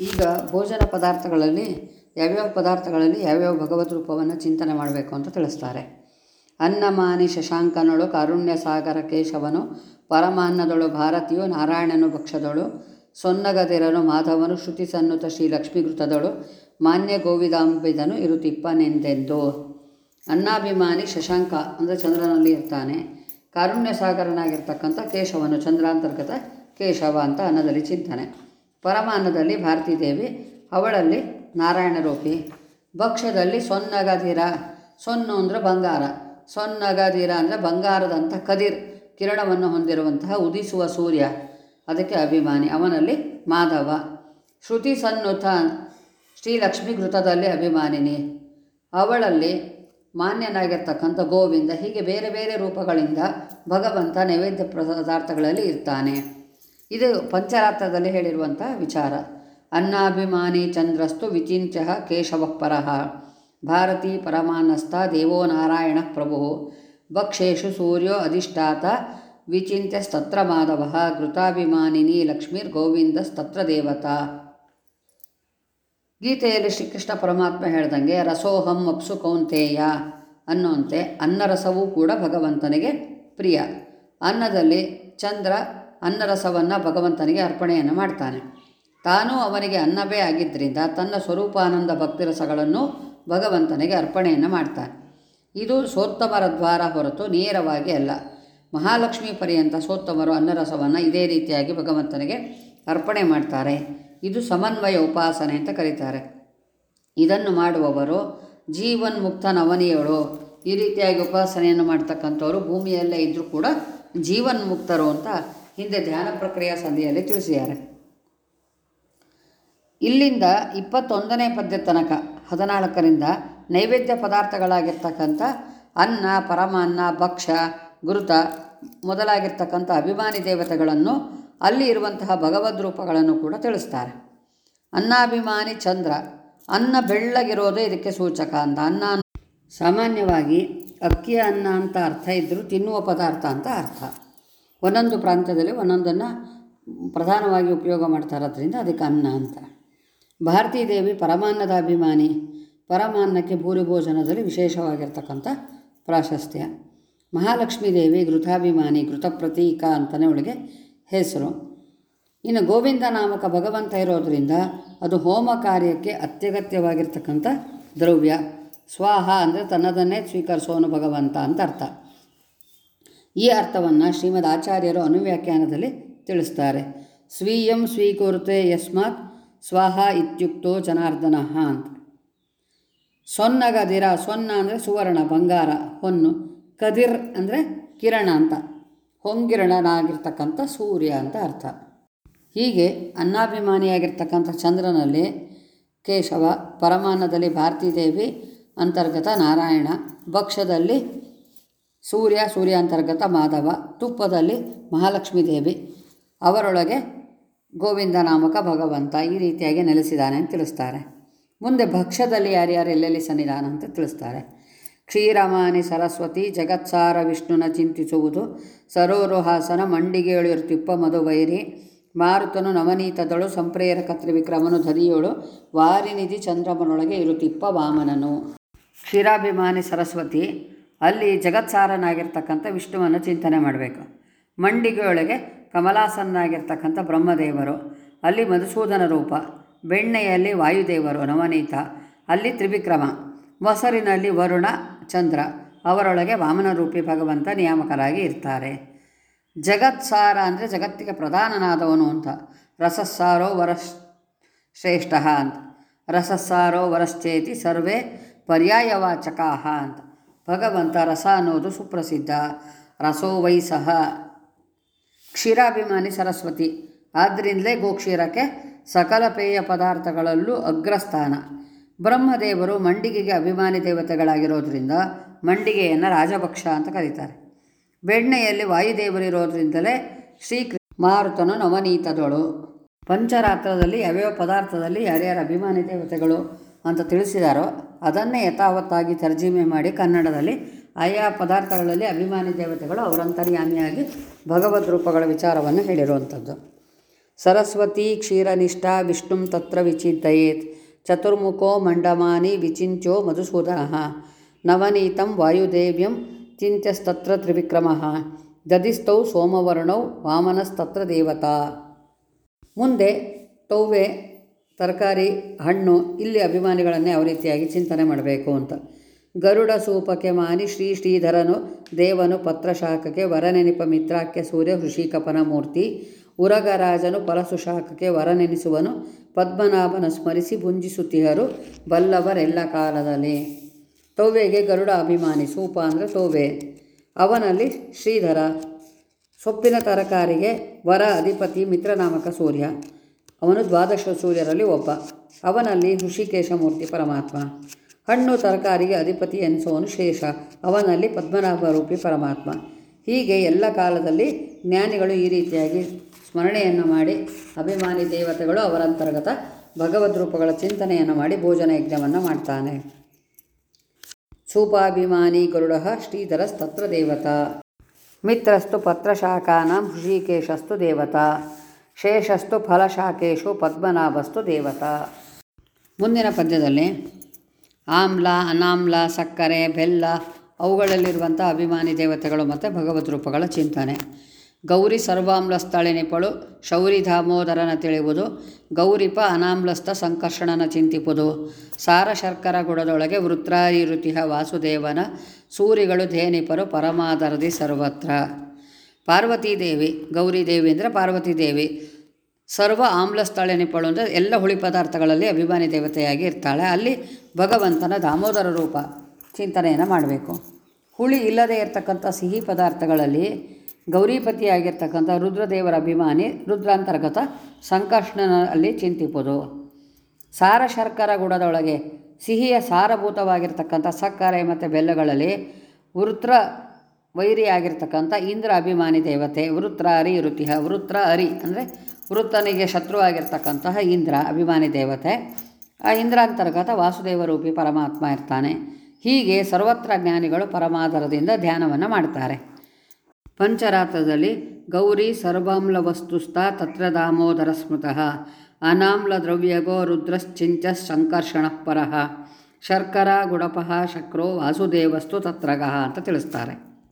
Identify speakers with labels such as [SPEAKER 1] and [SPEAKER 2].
[SPEAKER 1] ಈಗ ಭೋಜನ ಪದಾರ್ಥಗಳಲ್ಲಿ, ಯಾವ್ಯಾವ ಪದಾರ್ಥಗಳಲ್ಲಿ ಯಾವ್ಯಾವ ಭಗವದ್ ರೂಪವನ್ನು ಚಿಂತನೆ ಮಾಡಬೇಕು ಅಂತ ತಿಳಿಸ್ತಾರೆ. ಅನ್ನಮಾನಿ ಶಶಾಂಕನಳು, ಕಾರುಣ್ಯ ಸಾಗರ ಕೇಶವನು, ಪರಮಾನ್ನದಳು ಭಾರತೀಯು, ನಾರಾಯಣನು ಭಕ್ಷದಳು, ಸೊನ್ನಗದಿರನು ಮಾಧವನು, ಶ್ರುತಿ ಸನ್ನುತ ಶ್ರೀ ಲಕ್ಷ್ಮೀಕೃತದಳು ಮಾನ್ಯ ಗೋವಿದಾಂಬಿದನು ಇರುತಿಪ್ಪನೆಂದೆಂದು ಅನ್ನಾಭಿಮಾನಿ ಶಶಾಂಕ ಅಂದರೆ ಚಂದ್ರನಲ್ಲಿ ಇರ್ತಾನೆ. ಕಾರುಣ್ಯ ಸಾಗರನಾಗಿರ್ತಕ್ಕಂಥ ಕೇಶವನು, ಚಂದ್ರಾಂತರ್ಗತ ಕೇಶವ ಅಂತ ಅನ್ನದಲ್ಲಿ ಚಿಂತನೆ. ಪರಮಾನ್ನದಲ್ಲಿ ಭಾರತೀ ದೇವಿ ಅವಳಲ್ಲಿ ನಾರಾಯಣ ರೂಪಿ ಭಕ್ಷ್ಯದಲ್ಲಿ ಸೊನ್ನಗದಿರ ಸೊನ್ನು ಅಂದರೆ ಬಂಗಾರ ಸೊನ್ನಗದಿರ ಅಂದರೆ ಬಂಗಾರದಂಥ ಕದಿರ್ ಕಿರಣವನ್ನು ಹೊಂದಿರುವಂತಹ ಉದಿಸುವ ಸೂರ್ಯ, ಅದಕ್ಕೆ ಅಭಿಮಾನಿ, ಅವನಲ್ಲಿ ಮಾಧವ. ಶ್ರುತಿ ಸನ್ನುತ ಶ್ರೀಲಕ್ಷ್ಮೀ ಘೃತದಲ್ಲಿ ಅಭಿಮಾನಿನಿ. ಅವಳಲ್ಲಿ ಮಾನ್ಯನಾಗಿರ್ತಕ್ಕಂಥ ಗೋವಿಂದ ಹೀಗೆ ಬೇರೆ ಬೇರೆ ರೂಪಗಳಿಂದ ಭಗವಂತ ನೈವೇದ್ಯ ಪದಾರ್ಥಗಳಲ್ಲಿ ಇರ್ತಾನೆ. ಇದು ಪಂಚರಾತ್ರದಲ್ಲಿ ಹೇಳಿರುವಂಥ ವಿಚಾರ. ಅನ್ನಾಭಿಮಾನಿ ಚಂದ್ರಸ್ತು ವಿಚಿಂತ್ಯ ಕೇಶವ ಪರಃ. ಭಾರತೀ ಪರಮಾನಸ್ಥ ದೇವೋ ನಾರಾಯಣ ಪ್ರಭು. ಭಕ್ಷೇಶು ಸೂರ್ಯೋ ಅಧಿಷ್ಠಾತ ವಿಚಿಂತ್ಯಸ್ತತ್ರ ಮಾಧವ. ಘೃತಾಭಿಮಾನಿನಿ ಸ್ತತ್ರ ದೇವತಾ. ಗೀತೆಯಲ್ಲಿ ಶ್ರೀಕೃಷ್ಣ ಪರಮಾತ್ಮ ಹೇಳ್ದಂಗೆ, ರಸೋಹಂ ಅಪ್ಸು ಕೌಂತೇಯ ಅನ್ನೋಂತೆ ಅನ್ನರಸವೂ ಕೂಡ ಭಗವಂತನಿಗೆ ಪ್ರಿಯ. ಅನ್ನದಲ್ಲಿ ಚಂದ್ರ ಅನ್ನರಸವನ್ನು ಭಗವಂತನಿಗೆ ಅರ್ಪಣೆಯನ್ನು ಮಾಡ್ತಾನೆ. ತಾನೂ ಅವನಿಗೆ ಅನ್ನವೇ ಆಗಿದ್ದರಿಂದ ತನ್ನ ಸ್ವರೂಪಾನಂದ ಭಕ್ತಿರಸಗಳನ್ನು ಭಗವಂತನಿಗೆ ಅರ್ಪಣೆಯನ್ನು ಮಾಡ್ತಾನೆ. ಇದು ಸೋತ್ತಮರ ದ್ವಾರ ಹೊರತು ನೇರವಾಗಿ ಅಲ್ಲ. ಮಹಾಲಕ್ಷ್ಮಿ ಪರ್ಯಂತ ಸೋತ್ತಮರು ಅನ್ನರಸವನ್ನು ಇದೇ ರೀತಿಯಾಗಿ ಭಗವಂತನಿಗೆ ಅರ್ಪಣೆ ಮಾಡ್ತಾರೆ. ಇದು ಸಮನ್ವಯ ಉಪಾಸನೆ ಅಂತ ಕರೀತಾರೆ. ಇದನ್ನು ಮಾಡುವವರು ಜೀವನ್ ಮುಕ್ತ ನವನಿಯಳು ಈ ರೀತಿಯಾಗಿ ಉಪಾಸನೆಯನ್ನು ಮಾಡ್ತಕ್ಕಂಥವರು ಭೂಮಿಯಲ್ಲೇ ಇದ್ದರೂ ಕೂಡ ಜೀವನ್ಮುಕ್ತರು ಅಂತ ಹಿಂದೆ ಧ್ಯಾನ ಪ್ರಕ್ರಿಯಾ ಸಂಧಿಯಲ್ಲಿ ತಿಳಿಸಿದ್ದಾರೆ. ಇಲ್ಲಿಂದ ಇಪ್ಪತ್ತೊಂದನೇ ಪದ್ಯ ತನಕ, ಹದಿನಾಲ್ಕರಿಂದ ನೈವೇದ್ಯ ಪದಾರ್ಥಗಳಾಗಿರ್ತಕ್ಕಂಥ ಅನ್ನ, ಪರಮಾನ್ನ, ಭಕ್ಷ, ಗುರುತ ಮೊದಲಾಗಿರ್ತಕ್ಕಂಥ ಅಭಿಮಾನಿ ದೇವತೆಗಳನ್ನು ಅಲ್ಲಿ ಇರುವಂತಹ ಭಗವದ್ ರೂಪಗಳನ್ನು ಕೂಡ ತಿಳಿಸ್ತಾರೆ. ಅನ್ನಾಭಿಮಾನಿ ಚಂದ್ರ, ಅನ್ನ ಬೆಳ್ಳಗಿರೋದೇ ಇದಕ್ಕೆ ಸೂಚಕ ಅಂತ. ಅನ್ನ ಸಾಮಾನ್ಯವಾಗಿ ಅಕ್ಕಿಯ ಅನ್ನ ಅಂತ ಅರ್ಥ ಇದ್ದರೂ ತಿನ್ನುವ ಪದಾರ್ಥ ಅಂತ ಅರ್ಥ. ಒಂದೊಂದು ಪ್ರಾಂತ್ಯದಲ್ಲಿ ಒಂದೊಂದನ್ನು ಪ್ರಧಾನವಾಗಿ ಉಪಯೋಗ ಮಾಡ್ತಾರೋದ್ರಿಂದ ಅದಕ್ಕೆ ಅನ್ನ ಅಂತ. ಭಾರತೀ ದೇವಿ ಪರಮಾನ್ನದ ಅಭಿಮಾನಿ. ಪರಮಾನ್ನಕ್ಕೆ ಭೂರಿ ಭೋಜನದಲ್ಲಿ ವಿಶೇಷವಾಗಿರ್ತಕ್ಕಂಥ ಪ್ರಾಶಸ್ತ್ಯ. ಮಹಾಲಕ್ಷ್ಮೀ ದೇವಿ ಘೃತಾಭಿಮಾನಿ ಘೃತಪ್ರತೀಕ ಅಂತಲೇ ಅವಳಿಗೆ ಹೆಸರು. ಇನ್ನು ಗೋವಿಂದ ನಾಮಕ ಭಗವಂತ ಇರೋದರಿಂದ ಅದು ಹೋಮ ಕಾರ್ಯಕ್ಕೆ ಅತ್ಯಗತ್ಯವಾಗಿರ್ತಕ್ಕಂಥ ದ್ರವ್ಯ. ಸ್ವಾಹ ಅಂದರೆ ತನ್ನದನ್ನೇ ಸ್ವೀಕರಿಸೋನು ಭಗವಂತ ಅಂತ ಅರ್ಥ. ಈ ಅರ್ಥವನ್ನು ಶ್ರೀಮದ್ ಆಚಾರ್ಯರು ಅನುವ್ಯಾಖ್ಯಾನದಲ್ಲಿ ತಿಳಿಸ್ತಾರೆ. ಸ್ವೀಯಂ ಸ್ವೀಕುರುತೆ ಯಸ್ಮಾತ್ ಸ್ವಾಹ ಇತ್ಯುಕ್ತೋ ಜನಾರ್ದನ ಅಂತ. ಸೊನ್ನಗದಿರ, ಸೊನ್ನ ಅಂದರೆ ಸುವರ್ಣ, ಬಂಗಾರ, ಹೊನ್ನು. ಕದಿರ್ ಅಂದರೆ ಕಿರಣ ಅಂತ. ಹೊಂಗಿರಣನಾಗಿರ್ತಕ್ಕಂಥ ಸೂರ್ಯ ಅಂತ ಅರ್ಥ. ಹೀಗೆ ಅನ್ನಾಭಿಮಾನಿಯಾಗಿರ್ತಕ್ಕಂಥ ಚಂದ್ರನಲ್ಲಿ ಕೇಶವ, ಪರಮಾನದಲ್ಲಿ ಭಾರತೀದೇವಿ, ಅಂತರ್ಗತ ನಾರಾಯಣ ಭಕ್ಷ್ಯದಲ್ಲಿ ಸೂರ್ಯ ಸೂರ್ಯ ಅಂತರ್ಗತ ಮಾಧವ ತುಪ್ಪದಲ್ಲಿ ಮಹಾಲಕ್ಷ್ಮೀ ದೇವಿ. ಅವರೊಳಗೆ ಗೋವಿಂದ ನಾಮಕ ಭಗವಂತ ಈ ರೀತಿಯಾಗಿ ನೆಲೆಸಿದ್ದಾನೆ ಅಂತ ತಿಳಿಸ್ತಾರೆ. ಮುಂದೆ ಭಕ್ಷ್ಯದಲ್ಲಿ ಯಾರ್ಯಾರು ಎಲ್ಲೆಲ್ಲಿ ಸನ್ನಿಧಾನ ಅಂತ ತಿಳಿಸ್ತಾರೆ. ಕ್ಷೀರಮಾನಿ ಸರಸ್ವತಿ ಜಗತ್ಸಾರ ವಿಷ್ಣುನ ಚಿಂತಿಸುವುದು, ಸರೋರುಹಾಸನ ಮಂಡಿಗೆಯೊಳು ತಿಪ್ಪ ಮಧುವೈರಿ, ಮಾರುತನು ನವನೀತದಳು ಸಂಪ್ರೇರಕ ತ್ರಿವಿಕ್ರಮನು ಧರಿಯೋಳು, ವಾರಿನಿಧಿ ಚಂದ್ರಮನೊಳಗೆ ಇರುತಿಪ್ಪ ವಾಮನನು. ಕ್ಷೀರಾಭಿಮಾನಿ ಸರಸ್ವತಿ ಅಲ್ಲಿ ಜಗತ್ಸಾರನಾಗಿರ್ತಕ್ಕಂಥ ವಿಷ್ಣುವನ್ನು ಚಿಂತನೆ ಮಾಡಬೇಕು. ಮಂಡಿಗೆಯೊಳಗೆ ಕಮಲಾಸನ್ನಾಗಿರ್ತಕ್ಕಂಥ ಬ್ರಹ್ಮದೇವರು, ಅಲ್ಲಿ ಮಧುಸೂದನ ರೂಪ, ಬೆಣ್ಣೆಯಲ್ಲಿ ವಾಯುದೇವರು ನವನೀತ, ಅಲ್ಲಿ ತ್ರಿವಿಕ್ರಮ, ಮೊಸರಿನಲ್ಲಿ ವರುಣ, ಚಂದ್ರ, ಅವರೊಳಗೆ ವಾಮನರೂಪಿ ಭಗವಂತ ನಿಯಾಮಕರಾಗಿ ಇರ್ತಾರೆ. ಜಗತ್ಸಾರ ಅಂದರೆ ಜಗತ್ತಿಗೆ ಪ್ರಧಾನನಾದವನು ಅಂತ. ರಸಸ್ಸಾರೋ ವರಶ್ ಶ್ರೇಷ್ಠ ಅಂತ. ರಸಸ್ಸಾರೋ ವರಶ್ಚೇತಿ ಸರ್ವೇ ಪರ್ಯಾಯವಾಚಕಾಹ ಅಂತ. ಭಗವಂತ ರಸ ಅನ್ನೋದು ಸುಪ್ರಸಿದ್ಧ. ರಸೋ ವೈ ಸಹ. ಕ್ಷೀರಾಭಿಮಾನಿ ಸರಸ್ವತಿ. ಆದ್ದರಿಂದಲೇ ಗೋಕ್ಷೀರಕ್ಕೆ ಸಕಲ ಪೇಯ ಪದಾರ್ಥಗಳಲ್ಲೂ ಅಗ್ರಸ್ಥಾನ. ಬ್ರಹ್ಮದೇವರು ಮಂಡಿಗೆಗೆ ಅಭಿಮಾನಿ ದೇವತೆಗಳಾಗಿರೋದ್ರಿಂದ ಮಂಡಿಗೆಯನ್ನು ರಾಜಭಕ್ಷ ಅಂತ ಕರೀತಾರೆ. ಬೆಣ್ಣೆಯಲ್ಲಿ ವಾಯುದೇವರಿರೋದ್ರಿಂದಲೇ ಶ್ರೀ ಮಾರುತನು ನವನೀತದಳು. ಪಂಚರಾತ್ರದಲ್ಲಿ ಯಾವ್ಯಾವ ಪದಾರ್ಥದಲ್ಲಿ ಯಾರ್ಯಾರ ಅಭಿಮಾನಿ ದೇವತೆಗಳು ಅಂತ ತಿಳಿಸಿದಾರೋ, ಅದನ್ನೇ ಯಥಾವತ್ತಾಗಿ ತರ್ಜಿಮೆ ಮಾಡಿ ಕನ್ನಡದಲ್ಲಿ ಆಯಾ ಪದಾರ್ಥಗಳಲ್ಲಿ ಅಭಿಮಾನಿ ದೇವತೆಗಳು ಅವರಂತರ್ಯಾಮಿಯಾಗಿ ಭಗವದ್ ರೂಪಗಳ ವಿಚಾರವನ್ನು ಹೇಳಿರುವಂಥದ್ದು. ಸರಸ್ವತಿ ಕ್ಷೀರನಿಷ್ಠಾ ವಿಷ್ಣುಂ ತತ್ರ ವಿಚಿಂತಯೇತ್ ಚತುರ್ಮುಖೋ ಮಂಡಮಾನಿ ವಿಚಿಂಚೋ ಮಧುಸೂದನ ನವನೀತಂ ವಾಯುದೇವ್ಯಂ ಚಿಂತ್ಯಸ್ತತ್ರ ತ್ರಿವಿಕ್ರಮಃ ದದಿಸ್ತೌ ಸೋಮವರ್ಣೌ ವಾಮನಸ್ತತ್ರ ದೇವತಾ. ಮುಂದೆ ತೌವೆ ತರಕಾರಿ, ಹಣ್ಣು, ಇಲ್ಲಿ ಅಭಿಮಾನಿಗಳನ್ನೇ ಯಾವ ರೀತಿಯಾಗಿ ಚಿಂತನೆ ಮಾಡಬೇಕು ಅಂತ. ಗರುಡ ಸೂಪಕ್ಕೆ ಮಾನಿ ಶ್ರೀ ಶ್ರೀಧರನು, ದೇವನು ಪತ್ರಶಾಖಕ್ಕೆ ವರನೆನಿಪ ಮಿತ್ರಾಕ್ಕೆ ಸೂರ್ಯ ಹೃಷಿಕಪನ ಮೂರ್ತಿ, ಉರಗರಾಜನು ಪರಸುಶಾಖಕ್ಕೆ ವರನೆನಿಸುವನು, ಪದ್ಮನಾಭನ ಸ್ಮರಿಸಿ ಭುಂಜಿಸುತ್ತಿಹರು ಬಲ್ಲವರೆಲ್ಲ ಕಾಲದಲ್ಲಿ. ತೌವೆಗೆ ಗರುಡ ಅಭಿಮಾನಿ, ಸೂಪ ಅಂದರೆ ತೌವೆ. ಅವನಲ್ಲಿ ಶ್ರೀಧರ. ಸೊಪ್ಪಿನ ತರಕಾರಿಗೆ ವರ ಅಧಿಪತಿ ಮಿತ್ರನಾಮಕ ಸೂರ್ಯ. ಅವನು ದ್ವಾದಶ ಸೂರ್ಯರಲ್ಲಿ ಒಬ್ಬ. ಅವನಲ್ಲಿ ಋಷಿಕೇಶ ಮೂರ್ತಿ ಪರಮಾತ್ಮ. ಹಣ್ಣು ತರಕಾರಿಗೆ ಅಧಿಪತಿ ಎನಿಸುವನು ಶೇಷ. ಅವನಲ್ಲಿ ಪದ್ಮನಾಭ ರೂಪಿ ಪರಮಾತ್ಮ. ಹೀಗೆ ಎಲ್ಲ ಕಾಲದಲ್ಲಿ ಜ್ಞಾನಿಗಳು ಈ ರೀತಿಯಾಗಿ ಸ್ಮರಣೆಯನ್ನು ಮಾಡಿ, ಅಭಿಮಾನಿ ದೇವತೆಗಳು ಅವರಂತರ್ಗತ ಭಗವದ್ ರೂಪಗಳ ಚಿಂತನೆಯನ್ನು ಮಾಡಿ ಭೋಜನ ಯಜ್ಞವನ್ನು ಮಾಡ್ತಾನೆ. ಸೂಪಾಭಿಮಾನಿ ಗರುಡ ಶ್ರೀಧರಸ್ತತ್ರ ದೇವತಾ. ಮಿತ್ರಸ್ತು ಪತ್ರಶಾಖಾನಾಂ ಹೃಷಿಕೇಶಸ್ತು ದೇವತಾ. ಶೇಷಸ್ತು ಫಲಶಾಖೇಶು ಪದ್ಮನಾಭಸ್ತು ದೇವತಾ. ಮುಂದಿನ ಪದ್ಯದಲ್ಲಿ ಆಮ್ಲ, ಅನಾಮ್ಲ, ಸಕ್ಕರೆ, ಬೆಲ್ಲ ಅವುಗಳಲ್ಲಿರುವಂಥ ಅಭಿಮಾನಿ ದೇವತೆಗಳು ಮತ್ತು ಭಗವದ್ ರೂಪಗಳ ಚಿಂತನೆ. ಗೌರಿ ಸರ್ವಾಮ್ಲಸ್ಥಳಿನಿಪಳು ಶೌರಿ ದಾಮೋದರನ ತಿಳಿಯುವುದು ಗೌರಿಪ ಅನಾಮ್ಲಸ್ಥ ಸಂಕರ್ಷಣನ ಚಿಂತಿಪುದು, ಸಾರ ಶರ್ಕರ ಗುಡದೊಳಗೆ ವೃತ್ರಾಯಿರುತಿಹ ವಾಸುದೇವನ, ಸೂರಿಗಳು ಧೇನಿಪರು ಪರಮಾದರದಿ ಸರ್ವತ್ರ. ಪಾರ್ವತೀದೇವಿ ಗೌರಿದೇವಿ ಅಂದರೆ ಪಾರ್ವತೀದೇವಿ ಸರ್ವ ಆಮ್ಲಸ್ಥಳೆನಿಪಳು ಅಂದರೆ ಎಲ್ಲ ಹುಳಿ ಪದಾರ್ಥಗಳಲ್ಲಿ ಅಭಿಮಾನಿ ದೇವತೆಯಾಗಿ ಇರ್ತಾಳೆ. ಅಲ್ಲಿ ಭಗವಂತನ ದಾಮೋದರ ರೂಪ ಚಿಂತನೆಯನ್ನು ಮಾಡಬೇಕು. ಹುಳಿ ಇಲ್ಲದೆ ಇರತಕ್ಕಂಥ ಸಿಹಿ ಪದಾರ್ಥಗಳಲ್ಲಿ ಗೌರಿಪತಿಯಾಗಿರ್ತಕ್ಕಂಥ ರುದ್ರದೇವರ ಅಭಿಮಾನಿ ರುದ್ರಾಂತರ್ಗತ ಸಂಕರ್ಷಣನಲ್ಲಿ ಚಿಂತಿಪುದು. ಸಾರ ಶರ್ಕರ ಗುಡದೊಳಗೆ ಸಿಹಿಯ ಸಾರಭೂತವಾಗಿರ್ತಕ್ಕಂಥ ಸಕ್ಕರೆ ಮತ್ತು ಬೆಲ್ಲಗಳಲ್ಲಿ ವೃತ್ರ ವೈರಿಯಾಗಿರ್ತಕ್ಕಂಥ ಇಂದ್ರ ಅಭಿಮಾನಿ ದೇವತೆ, ವೃತ್ರ ಅರಿ ಋತಿಹ ವೃತ್ರ ಅರಿ ಅಂದರೆ ವೃತ್ತನಿಗೆ ಶತ್ರುವಾಗಿರ್ತಕ್ಕಂತಹ ಇಂದ್ರ ಅಭಿಮಾನಿ ದೇವತೆ. ಆ ಇಂದ್ರಾಂತರ್ಗತ ವಾಸುದೇವ ರೂಪಿ ಪರಮಾತ್ಮ ಇರ್ತಾನೆ. ಹೀಗೆ ಸರ್ವತ್ರ ಜ್ಞಾನಿಗಳು ಪರಮಾಧಾರದಿಂದ ಧ್ಯಾನವನ್ನು ಮಾಡ್ತಾರೆ. ಪಂಚರಾತ್ರದಲ್ಲಿ ಗೌರಿ ಸರ್ವಾಮ್ಲ ವಸ್ತುಸ್ಥ ತತ್ರ ದಾಮೋದರ ಸ್ಮೃತಃ, ಅನಾಮ್ಲ ದ್ರವ್ಯಗೋ ರುದ್ರಶ್ಚಿಂಚ ಸಂಕರ್ಷಣ ಪರಃ, ಶರ್ಕರ ಗುಡಪಃ ಶಕ್ರೋ ವಾಸುದೇವಸ್ತು ತತ್ರಗಃ ಅಂತ ತಿಳಿಸ್ತಾರೆ.